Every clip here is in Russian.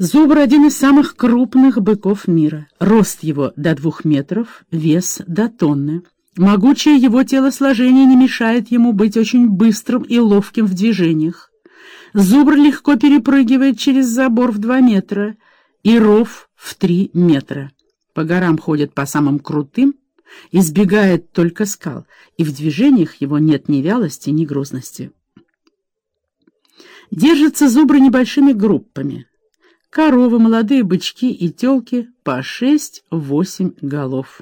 Зубр — один из самых крупных быков мира. Рост его до двух метров, вес до тонны. Могучее его телосложение не мешает ему быть очень быстрым и ловким в движениях. Зубр легко перепрыгивает через забор в два метра и ров в три метра. По горам ходит по самым крутым, избегает только скал, и в движениях его нет ни вялости, ни грузности. Держатся зубры небольшими группами. Коровы, молодые бычки и телки по шесть-восемь голов.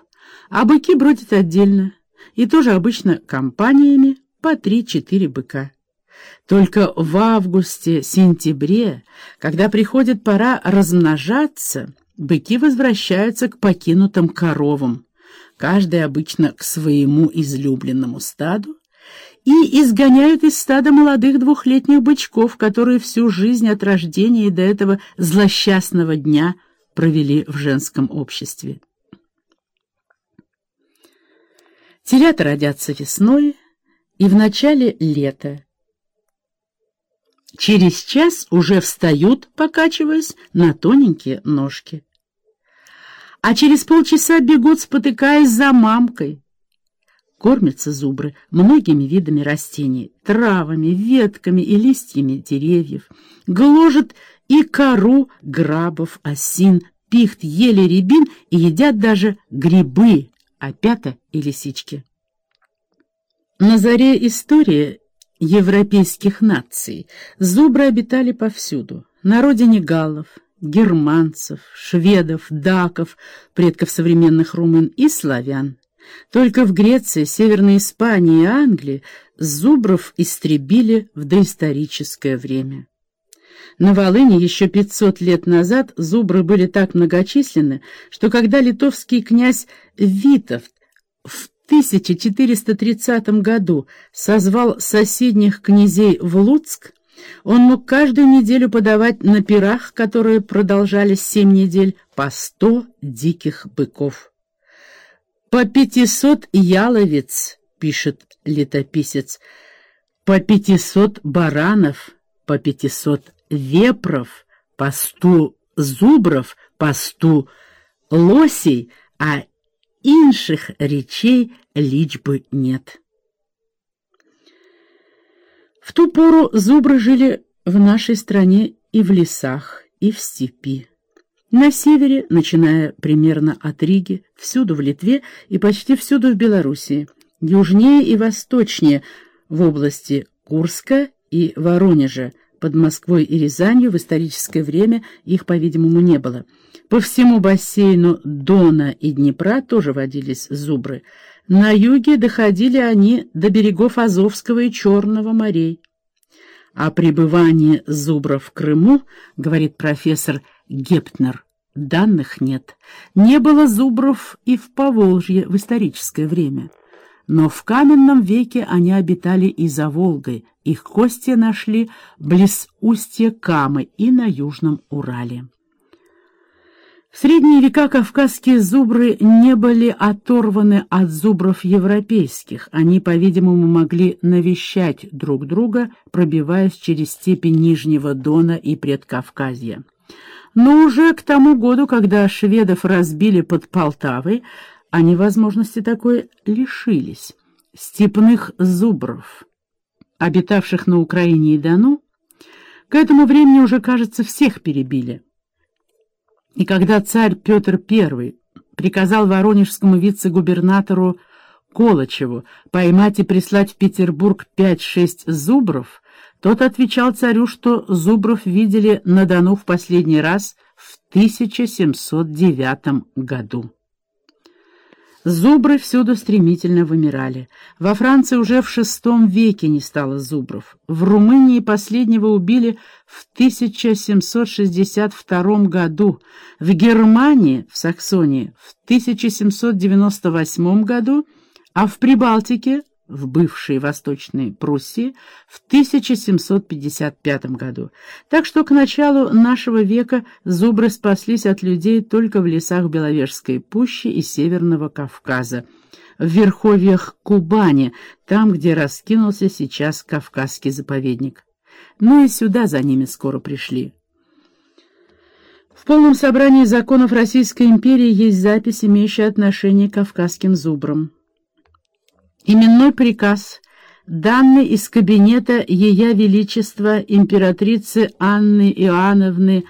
А быки бродят отдельно, и тоже обычно компаниями по три-четыре быка. Только в августе-сентябре, когда приходит пора размножаться, быки возвращаются к покинутым коровам, каждый обычно к своему излюбленному стаду, и изгоняют из стада молодых двухлетних бычков, которые всю жизнь от рождения и до этого злосчастного дня провели в женском обществе. Телята родятся весной и в начале лета. Через час уже встают, покачиваясь, на тоненькие ножки. А через полчаса бегут, спотыкаясь за мамкой, Кормятся зубры многими видами растений, травами, ветками и листьями деревьев. Гложат и кору грабов, осин, пихт, ели, рябин и едят даже грибы, опята и лисички. На заре истории европейских наций зубры обитали повсюду, на родине галлов, германцев, шведов, даков, предков современных румын и славян. Только в Греции, Северной Испании и Англии зубров истребили в доисторическое время. На Волыне еще 500 лет назад зубры были так многочисленны, что когда литовский князь Витовт в 1430 году созвал соседних князей в Луцк, он мог каждую неделю подавать на пирах, которые продолжались семь недель, по сто диких быков. «По пятисот яловец», — пишет летописец, «по пятисот баранов, по пятисот вепров, по сту зубров, по сту лосей, а інших речей личбы нет». В ту пору зубры жили в нашей стране и в лесах, и в степи. На севере, начиная примерно от Риги, всюду в Литве и почти всюду в Белоруссии, южнее и восточнее в области Курска и Воронежа, под Москвой и Рязанью в историческое время их, по-видимому, не было. По всему бассейну Дона и Днепра тоже водились зубры. На юге доходили они до берегов Азовского и Черного морей. О пребывании зубров в Крыму, говорит профессор Гептнер, данных нет. Не было зубров и в Поволжье в историческое время. Но в каменном веке они обитали и за Волгой, их кости нашли близ устья Камы и на Южном Урале. В средние века кавказские зубры не были оторваны от зубров европейских. Они, по-видимому, могли навещать друг друга, пробиваясь через степи Нижнего Дона и Предкавказья. Но уже к тому году, когда шведов разбили под Полтавой, они возможности такой лишились. Степных зубров, обитавших на Украине и Дону, к этому времени уже, кажется, всех перебили. И когда царь Петр I приказал воронежскому вице-губернатору Колочеву поймать и прислать в Петербург пять-шесть зубров, тот отвечал царю, что зубров видели на Дону в последний раз в 1709 году. Зубры всюду стремительно вымирали. Во Франции уже в VI веке не стало зубров. В Румынии последнего убили в 1762 году. В Германии, в Саксонии, в 1798 году, а в Прибалтике в бывшей Восточной Пруссии в 1755 году. Так что к началу нашего века зубры спаслись от людей только в лесах Беловежской пущи и Северного Кавказа, в верховьях Кубани, там, где раскинулся сейчас Кавказский заповедник. Ну и сюда за ними скоро пришли. полном собрании законов Российской империи есть запись, имеющая отношение к кавказским зубрам. Именной приказ, данный из кабинета Ея Величества императрицы Анны Иоанновны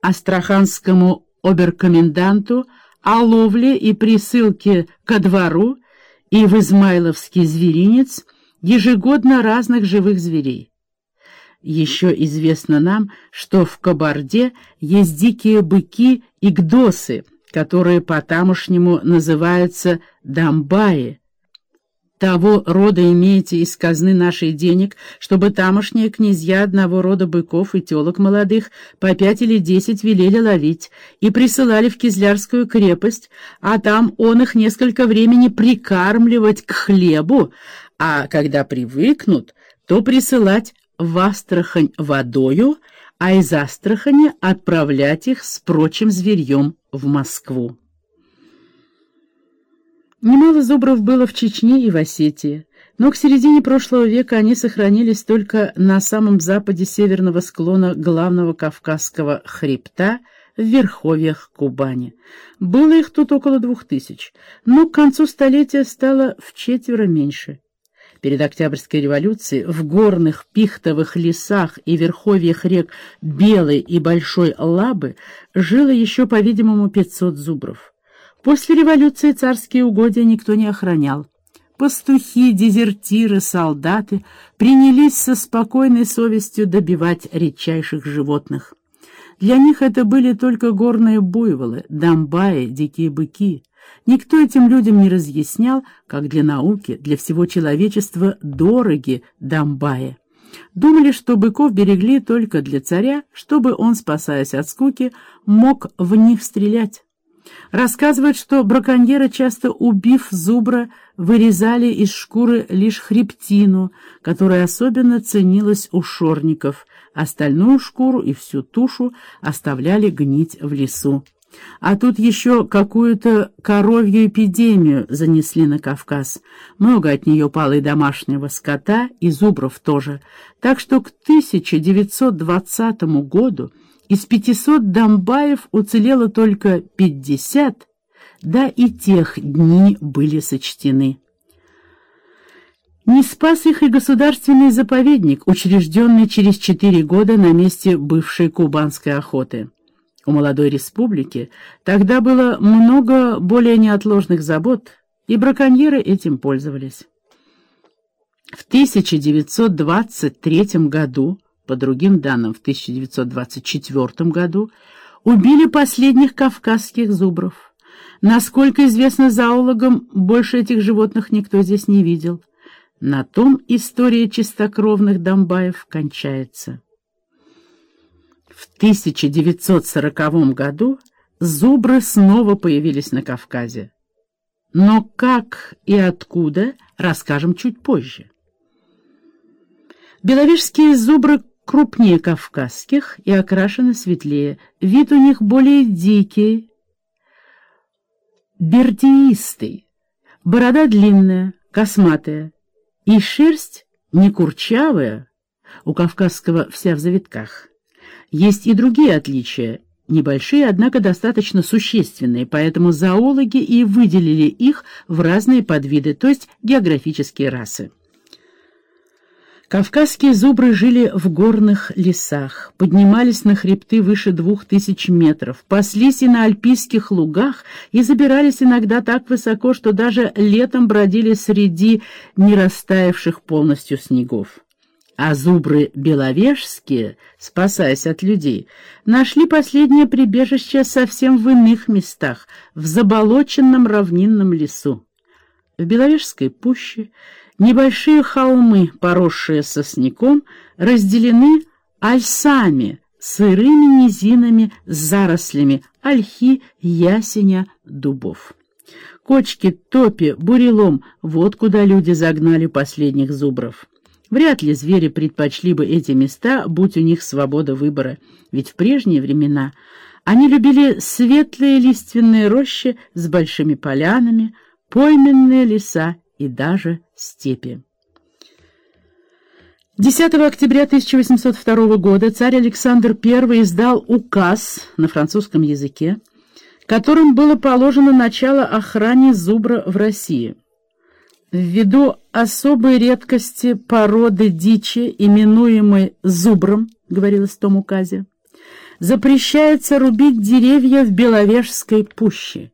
Астраханскому оберкоменданту о ловле и присылке ко двору и в Измайловский зверинец ежегодно разных живых зверей. Еще известно нам, что в Кабарде есть дикие быки и гдосы, которые по-тамошнему называются дамбаи, того рода имеете из казны нашей денег, чтобы тамошние князья одного рода быков и телок молодых по пять или десять велели ловить и присылали в Кизлярскую крепость, а там он их несколько времени прикармливать к хлебу, а когда привыкнут, то присылать в Астрахань водою, а из Астрахани отправлять их с прочим зверьем в Москву. Немало зубров было в Чечне и в Осетии, но к середине прошлого века они сохранились только на самом западе северного склона главного Кавказского хребта в верховьях Кубани. Было их тут около двух тысяч, но к концу столетия стало в четверо меньше. Перед Октябрьской революцией в горных пихтовых лесах и верховьях рек Белой и Большой Лабы жило еще, по-видимому, 500 зубров. После революции царские угодья никто не охранял. Пастухи, дезертиры, солдаты принялись со спокойной совестью добивать редчайших животных. Для них это были только горные буйволы, дамбаи, дикие быки. Никто этим людям не разъяснял, как для науки, для всего человечества дороги дамбаи. Думали, что быков берегли только для царя, чтобы он, спасаясь от скуки, мог в них стрелять. Рассказывают, что браконьеры, часто убив зубра, вырезали из шкуры лишь хребтину, которая особенно ценилась у шорников, остальную шкуру и всю тушу оставляли гнить в лесу. А тут еще какую-то коровью эпидемию занесли на Кавказ. Много от нее пало и домашнего скота, и зубров тоже. Так что к 1920 году из 500 домбаев уцелело только 50, да и тех дни были сочтены. Не спас их и государственный заповедник, учрежденный через четыре года на месте бывшей кубанской охоты. У молодой республики тогда было много более неотложных забот, и браконьеры этим пользовались. В 1923 году по другим данным, в 1924 году убили последних кавказских зубров. Насколько известно зоологам, больше этих животных никто здесь не видел. На том история чистокровных домбаев кончается. В 1940 году зубры снова появились на Кавказе. Но как и откуда, расскажем чуть позже. Беловежские зубры крупнее кавказских и окрашены светлее. Вид у них более дикий, бердиистый, борода длинная, косматая, и шерсть не курчавая, у кавказского вся в завитках. Есть и другие отличия, небольшие, однако достаточно существенные, поэтому зоологи и выделили их в разные подвиды, то есть географические расы. Кавказские зубры жили в горных лесах, поднимались на хребты выше двух тысяч метров, паслись и на альпийских лугах и забирались иногда так высоко, что даже летом бродили среди не растаявших полностью снегов. А зубры беловежские, спасаясь от людей, нашли последнее прибежище совсем в иных местах, в заболоченном равнинном лесу. В Беловежской пуще Небольшие холмы, поросшие сосняком, разделены альсами, сырыми низинами с зарослями ольхи, ясеня, дубов. Кочки, топи, бурелом — вот куда люди загнали последних зубров. Вряд ли звери предпочли бы эти места, будь у них свобода выбора, ведь в прежние времена они любили светлые лиственные рощи с большими полянами, пойменные леса и даже степи. 10 октября 1802 года царь Александр I издал указ на французском языке, которым было положено начало охране зубра в России. Ввиду особой редкости породы дичи, именуемой зубром, говорилось в том указе, запрещается рубить деревья в Беловежской пуще.